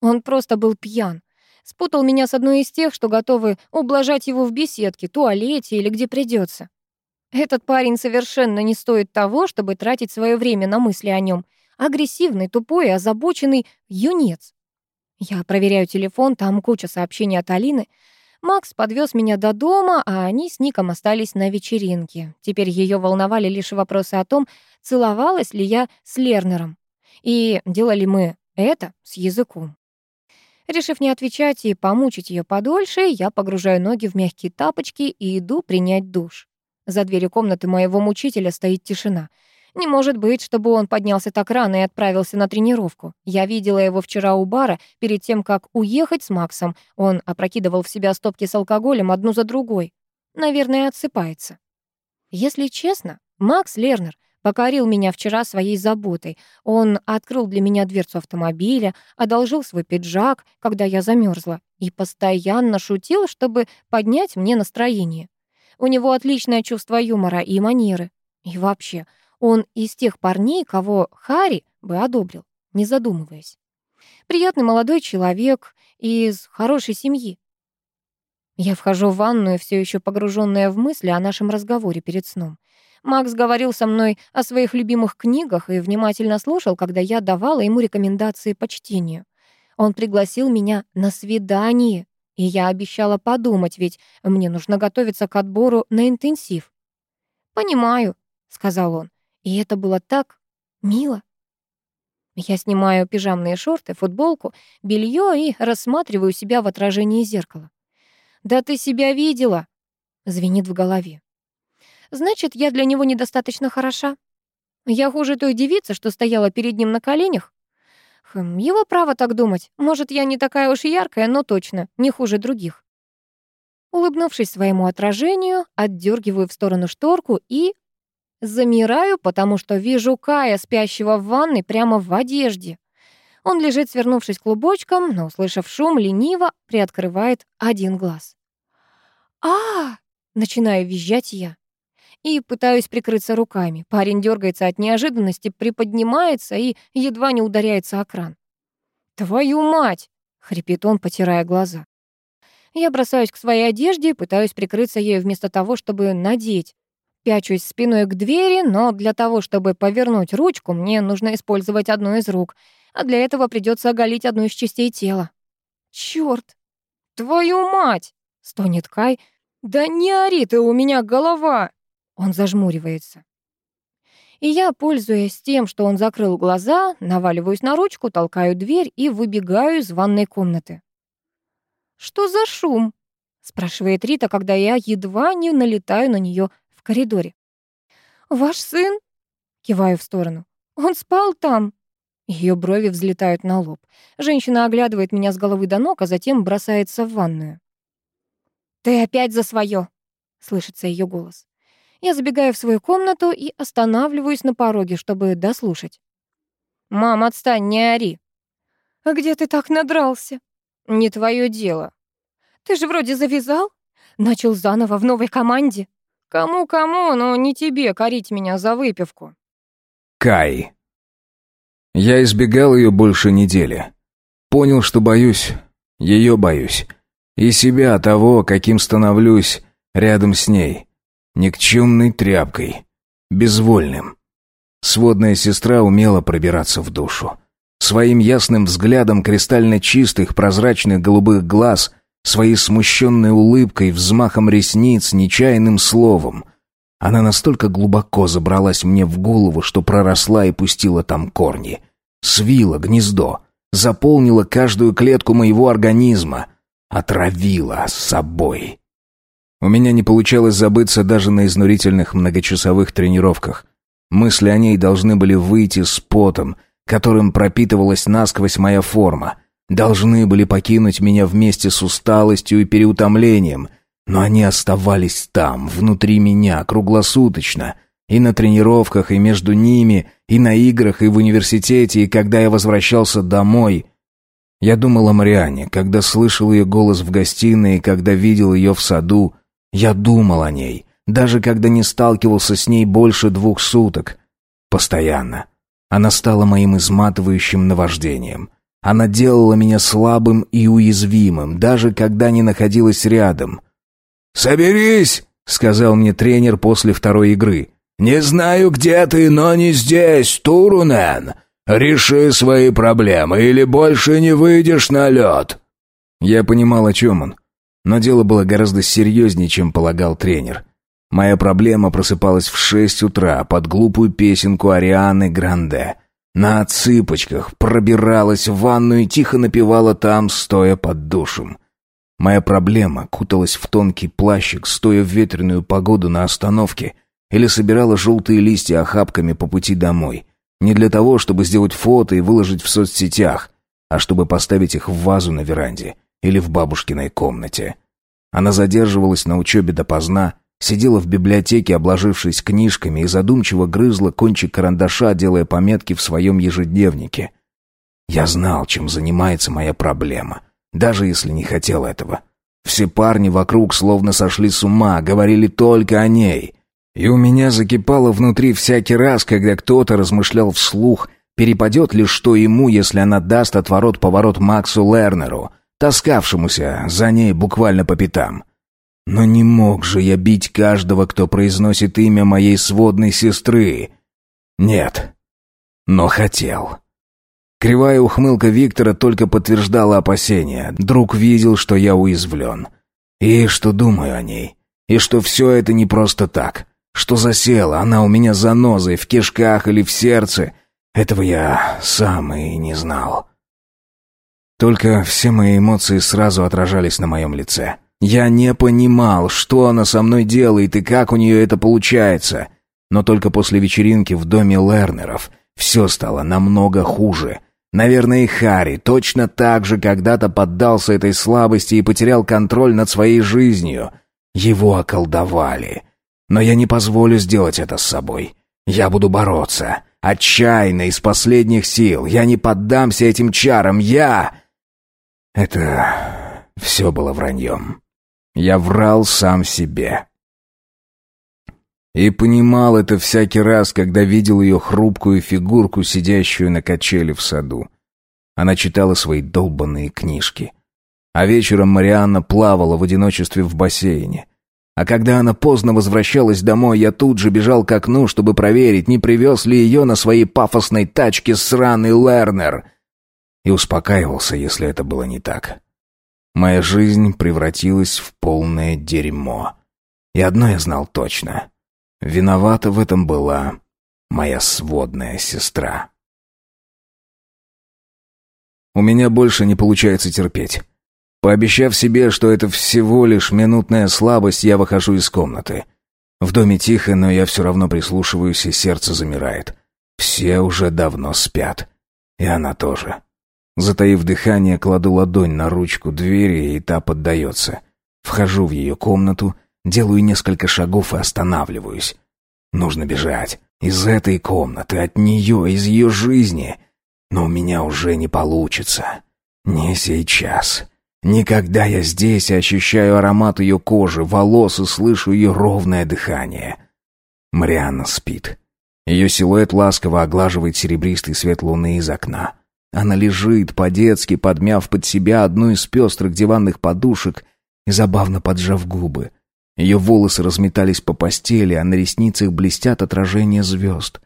Он просто был пьян. Спутал меня с одной из тех, что готовы ублажать его в беседке, туалете или где придется. Этот парень совершенно не стоит того, чтобы тратить свое время на мысли о нем. Агрессивный, тупой, озабоченный юнец. Я проверяю телефон, там куча сообщений от Алины. Макс подвез меня до дома, а они с Ником остались на вечеринке. Теперь ее волновали лишь вопросы о том, целовалась ли я с Лернером. И делали мы это с языком. Решив не отвечать и помучить ее подольше, я погружаю ноги в мягкие тапочки и иду принять душ. За дверью комнаты моего мучителя стоит тишина — не может быть, чтобы он поднялся так рано и отправился на тренировку. Я видела его вчера у бара, перед тем, как уехать с Максом. Он опрокидывал в себя стопки с алкоголем одну за другой. Наверное, отсыпается. Если честно, Макс Лернер покорил меня вчера своей заботой. Он открыл для меня дверцу автомобиля, одолжил свой пиджак, когда я замерзла, и постоянно шутил, чтобы поднять мне настроение. У него отличное чувство юмора и манеры. И вообще, он из тех парней, кого Хари бы одобрил, не задумываясь. Приятный молодой человек из хорошей семьи. Я вхожу в ванную, все еще погруженная в мысли о нашем разговоре перед сном. Макс говорил со мной о своих любимых книгах и внимательно слушал, когда я давала ему рекомендации по чтению. Он пригласил меня на свидание, и я обещала подумать, ведь мне нужно готовиться к отбору на интенсив. «Понимаю», — сказал он. И это было так мило. Я снимаю пижамные шорты, футболку, белье и рассматриваю себя в отражении зеркала. «Да ты себя видела!» — звенит в голове. «Значит, я для него недостаточно хороша? Я хуже той девицы, что стояла перед ним на коленях? Хм, его право так думать. Может, я не такая уж яркая, но точно не хуже других. Улыбнувшись своему отражению, отдергиваю в сторону шторку и... Замираю, потому что вижу Кая, спящего в ванной прямо в одежде. Он лежит, свернувшись клубочком, но, услышав шум, лениво приоткрывает один глаз. а, начинаю визжать я. И пытаюсь прикрыться руками. Парень дергается от неожиданности, приподнимается и едва не ударяется о кран. «Твою мать!» — хрипит он, потирая глаза. Я бросаюсь к своей одежде, пытаюсь прикрыться ею вместо того, чтобы надеть. Пячусь спиной к двери, но для того, чтобы повернуть ручку, мне нужно использовать одну из рук, а для этого придется оголить одну из частей тела. Черт! Твою мать! стонет Кай. Да не ори ты, у меня голова! Он зажмуривается. И я, пользуясь тем, что он закрыл глаза, наваливаюсь на ручку, толкаю дверь и выбегаю из ванной комнаты. «Что за шум?» — спрашивает Рита, когда я едва не налетаю на нее в коридоре. «Ваш сын?» — киваю в сторону. «Он спал там». Ее брови взлетают на лоб. Женщина оглядывает меня с головы до ног, а затем бросается в ванную. «Ты опять за свое!» — слышится ее голос. Я забегаю в свою комнату и останавливаюсь на пороге, чтобы дослушать. «Мам, отстань, не ори!» «А где ты так надрался?» «Не твое дело». «Ты же вроде завязал? Начал заново в новой команде?» «Кому-кому, но не тебе корить меня за выпивку». Кай. Я избегал ее больше недели. Понял, что боюсь. Ее боюсь. И себя того, каким становлюсь рядом с ней. Никчемной тряпкой. Безвольным. Сводная сестра умела пробираться в душу. Своим ясным взглядом кристально чистых, прозрачных голубых глаз, своей смущенной улыбкой, взмахом ресниц, нечаянным словом. Она настолько глубоко забралась мне в голову, что проросла и пустила там корни. Свила гнездо, заполнила каждую клетку моего организма, отравила собой. У меня не получалось забыться даже на изнурительных многочасовых тренировках. Мысли о ней должны были выйти с потом — которым пропитывалась насквозь моя форма, должны были покинуть меня вместе с усталостью и переутомлением, но они оставались там, внутри меня, круглосуточно, и на тренировках, и между ними, и на играх, и в университете, и когда я возвращался домой. Я думал о Мариане, когда слышал ее голос в гостиной, и когда видел ее в саду. Я думал о ней, даже когда не сталкивался с ней больше двух суток. Постоянно. Она стала моим изматывающим наваждением. Она делала меня слабым и уязвимым, даже когда не находилась рядом. «Соберись!» — сказал мне тренер после второй игры. «Не знаю, где ты, но не здесь, Турунен. Реши свои проблемы, или больше не выйдешь на лед». Я понимал, о чем он. Но дело было гораздо серьезнее, чем полагал тренер. Моя проблема просыпалась в шесть утра под глупую песенку Арианы Гранде. На цыпочках пробиралась в ванну и тихо напевала там, стоя под душем. Моя проблема куталась в тонкий плащик, стоя в ветреную погоду на остановке, или собирала желтые листья охапками по пути домой. Не для того, чтобы сделать фото и выложить в соцсетях, а чтобы поставить их в вазу на веранде или в бабушкиной комнате. Она задерживалась на учебе допоздна, Сидела в библиотеке, обложившись книжками, и задумчиво грызла кончик карандаша, делая пометки в своем ежедневнике. Я знал, чем занимается моя проблема, даже если не хотел этого. Все парни вокруг словно сошли с ума, говорили только о ней. И у меня закипало внутри всякий раз, когда кто-то размышлял вслух, перепадет ли что ему, если она даст отворот-поворот Максу Лернеру, таскавшемуся за ней буквально по пятам. Но не мог же я бить каждого, кто произносит имя моей сводной сестры. Нет. Но хотел. Кривая ухмылка Виктора только подтверждала опасения. Друг видел, что я уязвлен. И что думаю о ней. И что все это не просто так. Что засела она у меня занозой в кишках или в сердце. Этого я сам и не знал. Только все мои эмоции сразу отражались на моем лице. Я не понимал, что она со мной делает и как у нее это получается. Но только после вечеринки в доме Лернеров все стало намного хуже. Наверное, и Харри точно так же когда-то поддался этой слабости и потерял контроль над своей жизнью. Его околдовали. Но я не позволю сделать это с собой. Я буду бороться. Отчаянно, из последних сил. Я не поддамся этим чарам. Я... Это все было враньем. Я врал сам себе. И понимал это всякий раз, когда видел ее хрупкую фигурку, сидящую на качеле в саду. Она читала свои долбанные книжки. А вечером Марианна плавала в одиночестве в бассейне. А когда она поздно возвращалась домой, я тут же бежал к окну, чтобы проверить, не привез ли ее на своей пафосной тачке сраный Лернер. И успокаивался, если это было не так. Моя жизнь превратилась в полное дерьмо. И одно я знал точно. Виновата в этом была моя сводная сестра. У меня больше не получается терпеть. Пообещав себе, что это всего лишь минутная слабость, я выхожу из комнаты. В доме тихо, но я все равно прислушиваюсь, и сердце замирает. Все уже давно спят. И она тоже. Затаив дыхание, кладу ладонь на ручку двери, и та поддается. Вхожу в ее комнату, делаю несколько шагов и останавливаюсь. Нужно бежать. Из этой комнаты, от нее, из ее жизни. Но у меня уже не получится. Не сейчас. Никогда я здесь ощущаю аромат ее кожи, волос и слышу ее ровное дыхание. Марианна спит. Ее силуэт ласково оглаживает серебристый свет луны из окна. Она лежит, по-детски подмяв под себя одну из пестрых диванных подушек и забавно поджав губы. Ее волосы разметались по постели, а на ресницах блестят отражения звезд.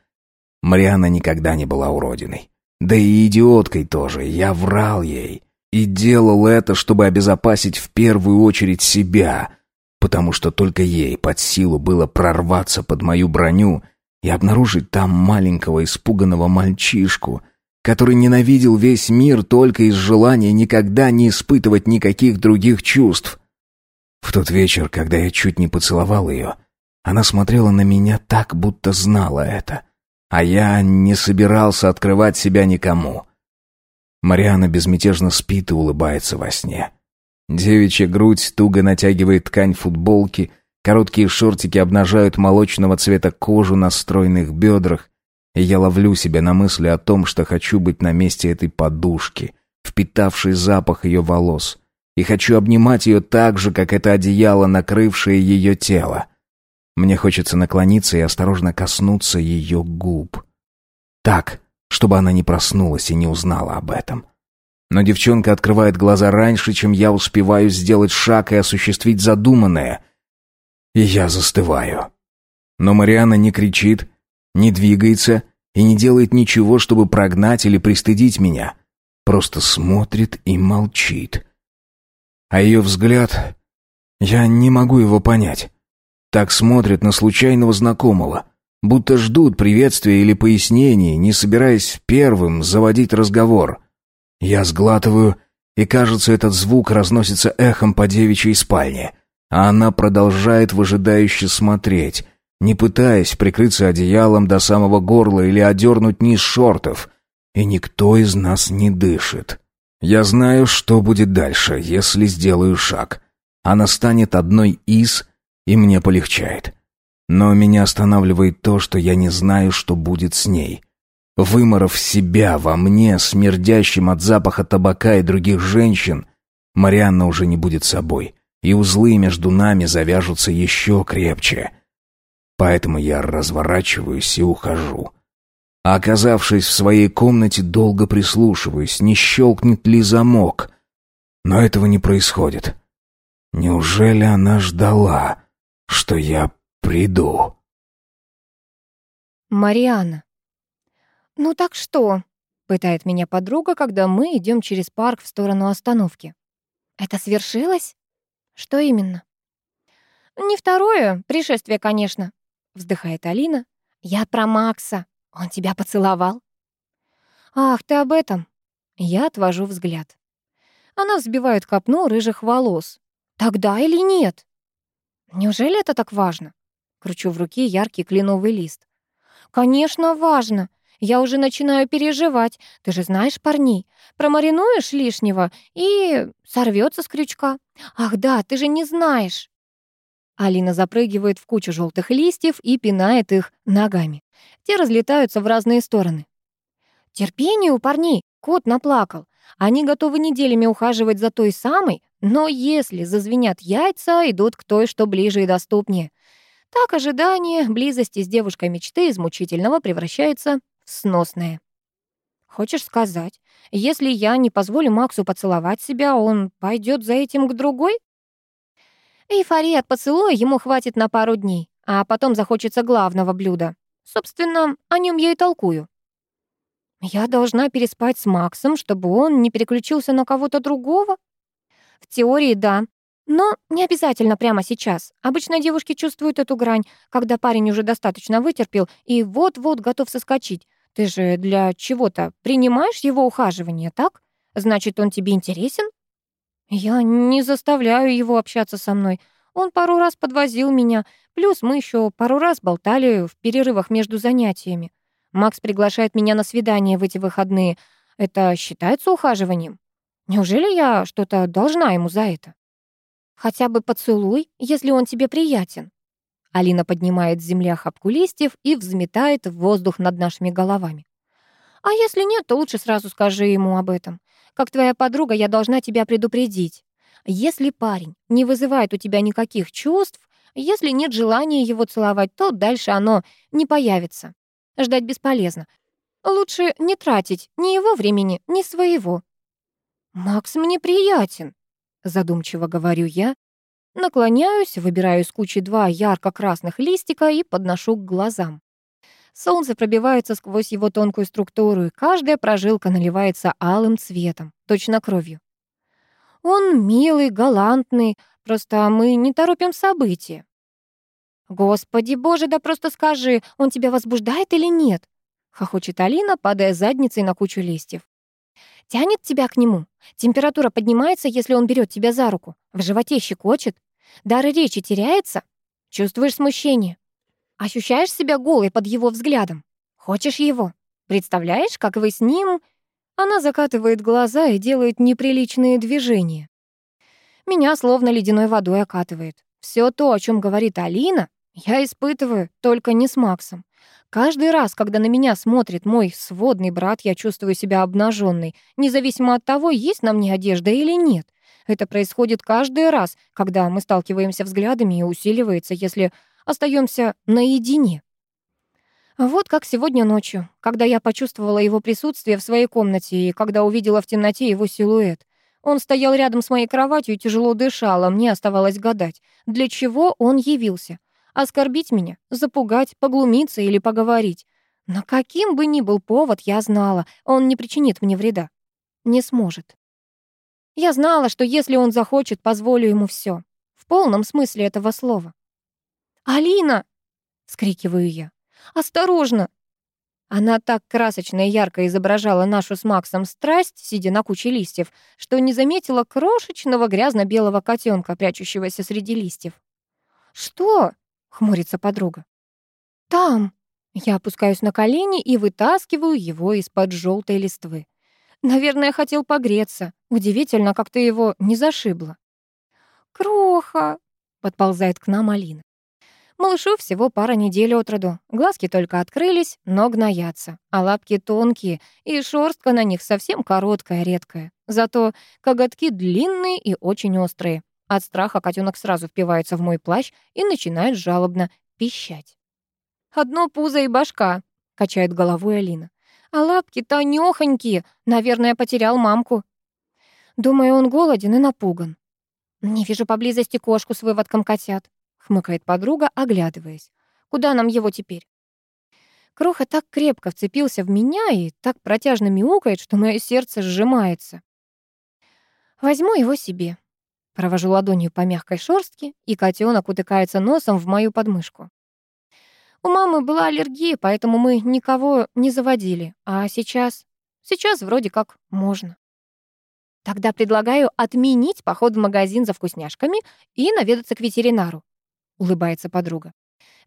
Марианна никогда не была уродиной. Да и идиоткой тоже, я врал ей. И делал это, чтобы обезопасить в первую очередь себя, потому что только ей под силу было прорваться под мою броню и обнаружить там маленького испуганного мальчишку, который ненавидел весь мир только из желания никогда не испытывать никаких других чувств. В тот вечер, когда я чуть не поцеловал ее, она смотрела на меня так, будто знала это, а я не собирался открывать себя никому — Мариана безмятежно спит и улыбается во сне. Девичья грудь туго натягивает ткань футболки, короткие шортики обнажают молочного цвета кожу на стройных бедрах, и я ловлю себя на мысли о том, что хочу быть на месте этой подушки, впитавшей запах ее волос, и хочу обнимать ее так же, как это одеяло, накрывшее ее тело. Мне хочется наклониться и осторожно коснуться ее губ. Так, чтобы она не проснулась и не узнала об этом. Но девчонка открывает глаза раньше, чем я успеваю сделать шаг и осуществить задуманное. И я застываю. Но Мариана не кричит, не двигается и не делает ничего, чтобы прогнать или пристыдить меня. Просто смотрит и молчит. А ее взгляд... Я не могу его понять. Так смотрит на случайного знакомого будто ждут приветствия или пояснений, не собираясь первым заводить разговор. Я сглатываю, и кажется, этот звук разносится эхом по девичьей спальне, а она продолжает выжидающе смотреть, не пытаясь прикрыться одеялом до самого горла или одернуть низ шортов, и никто из нас не дышит. Я знаю, что будет дальше, если сделаю шаг. Она станет одной из, и мне полегчает. Но меня останавливает то, что я не знаю, что будет с ней. Выморов себя во мне, смердящим от запаха табака и других женщин, Марианна уже не будет собой, и узлы между нами завяжутся еще крепче. Поэтому я разворачиваюсь и ухожу. А оказавшись в своей комнате, долго прислушиваюсь, не щелкнет ли замок. Но этого не происходит. Неужели она ждала, что я приду. Мариана. «Ну так что?» — пытает меня подруга, когда мы идем через парк в сторону остановки. «Это свершилось?» «Что именно?» «Не второе, пришествие, конечно», — вздыхает Алина. «Я про Макса. Он тебя поцеловал». «Ах, ты об этом?» Я отвожу взгляд. Она взбивает копну рыжих волос. «Тогда или нет?» «Неужели это так важно?» Кручу в руке яркий кленовый лист. «Конечно, важно. Я уже начинаю переживать. Ты же знаешь парней. Промаринуешь лишнего и сорвется с крючка. Ах да, ты же не знаешь. Алина запрыгивает в кучу желтых листьев и пинает их ногами. Те разлетаются в разные стороны. Терпение у парней. Кот наплакал. Они готовы неделями ухаживать за той самой, но если зазвенят яйца, идут к той, что ближе и доступнее. Так ожидание близости с девушкой мечты из мучительного превращается в сносное. Хочешь сказать, если я не позволю Максу поцеловать себя, он пойдет за этим к другой? Эйфория от поцелуя ему хватит на пару дней, а потом захочется главного блюда. Собственно, о нем я и толкую. Я должна переспать с Максом, чтобы он не переключился на кого-то другого? В теории, да. Но не обязательно прямо сейчас. Обычно девушки чувствуют эту грань, когда парень уже достаточно вытерпел и вот-вот готов соскочить. Ты же для чего-то принимаешь его ухаживание, так? Значит, он тебе интересен? Я не заставляю его общаться со мной. Он пару раз подвозил меня, плюс мы еще пару раз болтали в перерывах между занятиями. Макс приглашает меня на свидание в эти выходные. Это считается ухаживанием? Неужели я что-то должна ему за это? Хотя бы поцелуй, если он тебе приятен. Алина поднимает с земли охапку листьев и взметает в воздух над нашими головами. А если нет, то лучше сразу скажи ему об этом. Как твоя подруга, я должна тебя предупредить. Если парень не вызывает у тебя никаких чувств, если нет желания его целовать, то дальше оно не появится. Ждать бесполезно. Лучше не тратить ни его времени, ни своего. «Макс мне приятен», — задумчиво говорю я. Наклоняюсь, выбираю из кучи два ярко-красных листика и подношу к глазам. Солнце пробивается сквозь его тонкую структуру, и каждая прожилка наливается алым цветом, точно кровью. Он милый, галантный, просто мы не торопим события. «Господи боже, да просто скажи, он тебя возбуждает или нет?» — хохочет Алина, падая задницей на кучу листьев. «Тянет тебя к нему? Температура поднимается, если он берет тебя за руку. В животе щекочет. Дар речи теряется? Чувствуешь смущение? Ощущаешь себя голой под его взглядом? Хочешь его? Представляешь, как вы с ним...» Она закатывает глаза и делает неприличные движения. Меня словно ледяной водой окатывает. Все то, о чем говорит Алина, я испытываю, только не с Максом. Каждый раз, когда на меня смотрит мой сводный брат, я чувствую себя обнаженной, независимо от того, есть на мне одежда или нет. Это происходит каждый раз, когда мы сталкиваемся взглядами и усиливается, если остаемся наедине. Вот как сегодня ночью, когда я почувствовала его присутствие в своей комнате и когда увидела в темноте его силуэт. Он стоял рядом с моей кроватью и тяжело дышал, а мне оставалось гадать, для чего он явился. Оскорбить меня, запугать, поглумиться или поговорить. Но каким бы ни был повод, я знала, он не причинит мне вреда. Не сможет. Я знала, что если он захочет, позволю ему все. В полном смысле этого слова. «Алина!» — скрикиваю я. «Осторожно!» Она так красочно и ярко изображала нашу с Максом страсть, сидя на куче листьев, что не заметила крошечного грязно-белого котенка, прячущегося среди листьев. «Что?» хмурится подруга. Там. Я опускаюсь на колени и вытаскиваю его из-под желтой листвы. Наверное, хотел погреться. Удивительно, как ты его не зашибла. Кроха, подползает к нам Алина. Малышу всего пара недель от роду. Глазки только открылись, но гноятся. А лапки тонкие, и шерстка на них совсем короткая, редкая. Зато коготки длинные и очень острые. От страха котенок сразу впивается в мой плащ и начинает жалобно пищать. «Одно пузо и башка», — качает головой Алина. «А лапки тонёхонькие, наверное, потерял мамку». Думаю, он голоден и напуган. «Не вижу поблизости кошку с выводком котят», — хмыкает подруга, оглядываясь. «Куда нам его теперь?» Кроха так крепко вцепился в меня и так протяжно мяукает, что мое сердце сжимается. Возьму его себе. Провожу ладонью по мягкой шорстке, и котенок утыкается носом в мою подмышку. У мамы была аллергия, поэтому мы никого не заводили. А сейчас? Сейчас вроде как можно. Тогда предлагаю отменить поход в магазин за вкусняшками и наведаться к ветеринару. Улыбается подруга.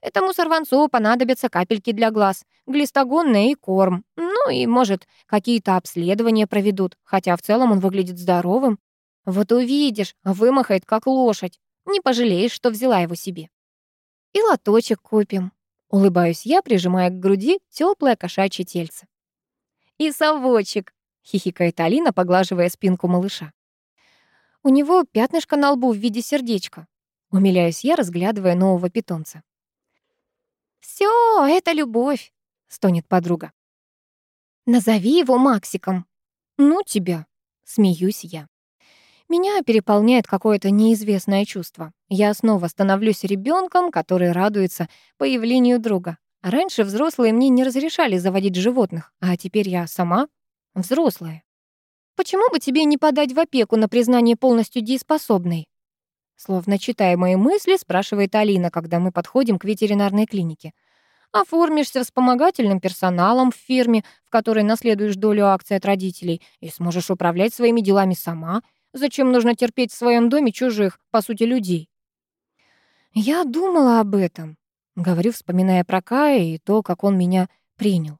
Этому сорванцу понадобятся капельки для глаз, глистогонные и корм. Ну и, может, какие-то обследования проведут, хотя в целом он выглядит здоровым. Вот увидишь, вымахает как лошадь. Не пожалеешь, что взяла его себе. И лоточек купим. Улыбаюсь я, прижимая к груди теплое кошачье тельце. И совочек, хихикает Алина, поглаживая спинку малыша. У него пятнышко на лбу в виде сердечка. Умиляюсь я, разглядывая нового питомца. Все, это любовь», — стонет подруга. «Назови его Максиком». «Ну тебя», — смеюсь я. Меня переполняет какое-то неизвестное чувство. Я снова становлюсь ребенком, который радуется появлению друга. Раньше взрослые мне не разрешали заводить животных, а теперь я сама взрослая. Почему бы тебе не подать в опеку на признание полностью дееспособной? Словно читая мои мысли, спрашивает Алина, когда мы подходим к ветеринарной клинике. Оформишься вспомогательным персоналом в фирме, в которой наследуешь долю акций от родителей, и сможешь управлять своими делами сама. Зачем нужно терпеть в своем доме чужих, по сути, людей? Я думала об этом, говорю, вспоминая про Кая и то, как он меня принял.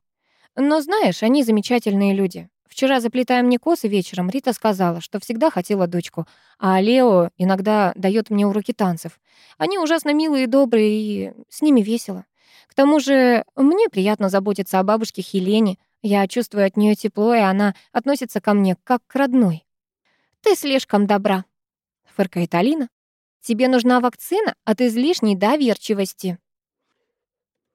Но знаешь, они замечательные люди. Вчера, заплетая мне косы вечером, Рита сказала, что всегда хотела дочку, а Лео иногда дает мне уроки танцев. Они ужасно милые и добрые, и с ними весело. К тому же мне приятно заботиться о бабушке Хелене. Я чувствую от нее тепло, и она относится ко мне как к родной. «Ты слишком добра», — фыркает Алина. «Тебе нужна вакцина от излишней доверчивости».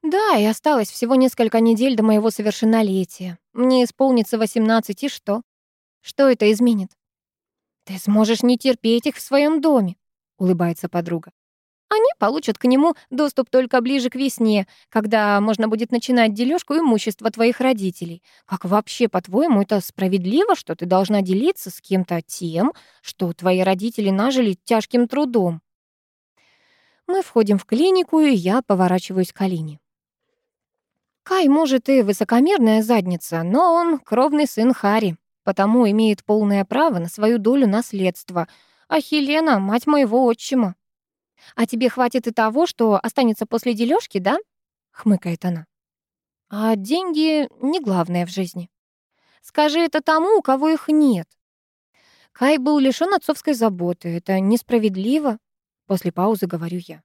Да, и осталось всего несколько недель до моего совершеннолетия. Мне исполнится 18, и что? Что это изменит? Ты сможешь не терпеть их в своем доме, улыбается подруга. Они получат к нему доступ только ближе к весне, когда можно будет начинать дележку имущества твоих родителей. Как вообще, по-твоему, это справедливо, что ты должна делиться с кем-то тем, что твои родители нажили тяжким трудом? Мы входим в клинику, и я поворачиваюсь к Алине. Кай, может, и высокомерная задница, но он кровный сын Хари, потому имеет полное право на свою долю наследства, а Хелена — мать моего отчима. «А тебе хватит и того, что останется после дележки, да?» — хмыкает она. «А деньги не главное в жизни. Скажи это тому, у кого их нет. Кай был лишён отцовской заботы. Это несправедливо. После паузы говорю я.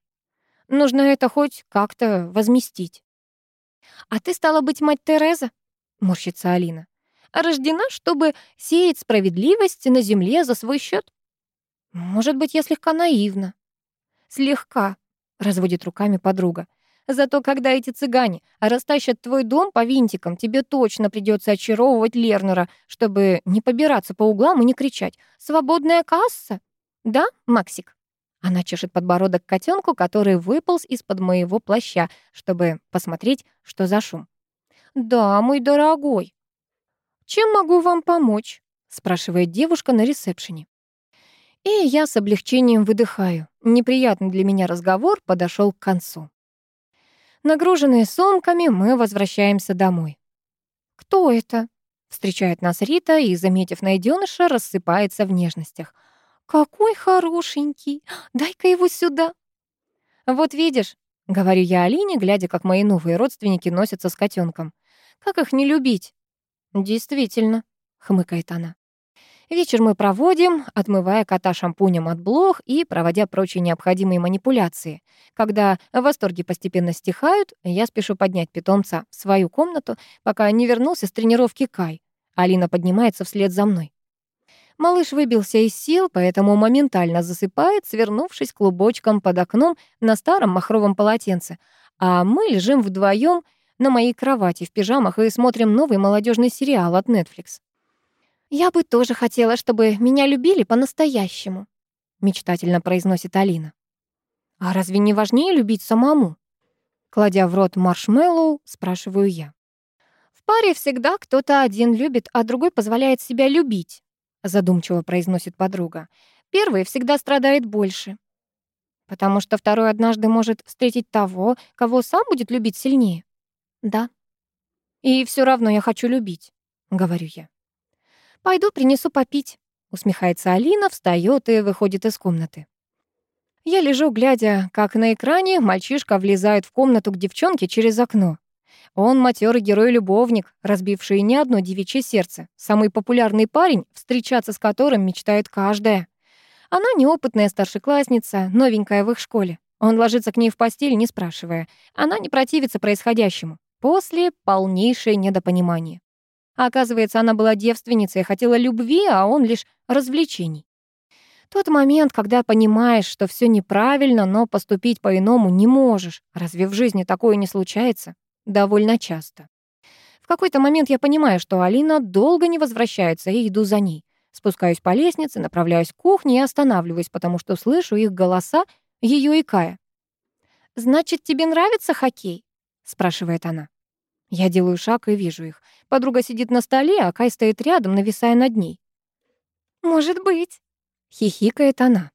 Нужно это хоть как-то возместить. «А ты стала быть мать Тереза?» — морщится Алина. «Рождена, чтобы сеять справедливость на земле за свой счет? Может быть, я слегка наивна». «Слегка», — разводит руками подруга. «Зато когда эти цыгане растащат твой дом по винтикам, тебе точно придется очаровывать Лернера, чтобы не побираться по углам и не кричать «Свободная касса!» Да, Максик?» Она чешет подбородок котенку, который выполз из-под моего плаща, чтобы посмотреть, что за шум. «Да, мой дорогой». «Чем могу вам помочь?» — спрашивает девушка на ресепшене. И я с облегчением выдыхаю. Неприятный для меня разговор подошел к концу. Нагруженные сумками, мы возвращаемся домой. «Кто это?» — встречает нас Рита и, заметив найденыша, рассыпается в нежностях — «Какой хорошенький! Дай-ка его сюда!» «Вот видишь», — говорю я Алине, глядя, как мои новые родственники носятся с котенком. «Как их не любить?» «Действительно», — хмыкает она. Вечер мы проводим, отмывая кота шампунем от блох и проводя прочие необходимые манипуляции. Когда восторги постепенно стихают, я спешу поднять питомца в свою комнату, пока не вернулся с тренировки Кай. Алина поднимается вслед за мной. Малыш выбился из сил, поэтому моментально засыпает, свернувшись клубочком под окном на старом махровом полотенце. А мы лежим вдвоем на моей кровати в пижамах и смотрим новый молодежный сериал от Netflix. «Я бы тоже хотела, чтобы меня любили по-настоящему», мечтательно произносит Алина. «А разве не важнее любить самому?» Кладя в рот маршмеллоу, спрашиваю я. «В паре всегда кто-то один любит, а другой позволяет себя любить», задумчиво произносит подруга. Первый всегда страдает больше. Потому что второй однажды может встретить того, кого сам будет любить сильнее. Да. И все равно я хочу любить, говорю я. Пойду принесу попить, усмехается Алина, встает и выходит из комнаты. Я лежу, глядя, как на экране мальчишка влезает в комнату к девчонке через окно. Он матерый герой-любовник, разбивший не одно девичье сердце. Самый популярный парень, встречаться с которым мечтает каждая. Она неопытная старшеклассница, новенькая в их школе. Он ложится к ней в постель, не спрашивая. Она не противится происходящему. После полнейшее недопонимание. Оказывается, она была девственницей хотела любви, а он лишь развлечений. Тот момент, когда понимаешь, что все неправильно, но поступить по-иному не можешь. Разве в жизни такое не случается? Довольно часто. В какой-то момент я понимаю, что Алина долго не возвращается, и иду за ней. Спускаюсь по лестнице, направляюсь к кухне и останавливаюсь, потому что слышу их голоса, ее и Кая. «Значит, тебе нравится хоккей?» — спрашивает она. Я делаю шаг и вижу их. Подруга сидит на столе, а Кай стоит рядом, нависая над ней. «Может быть», — хихикает она.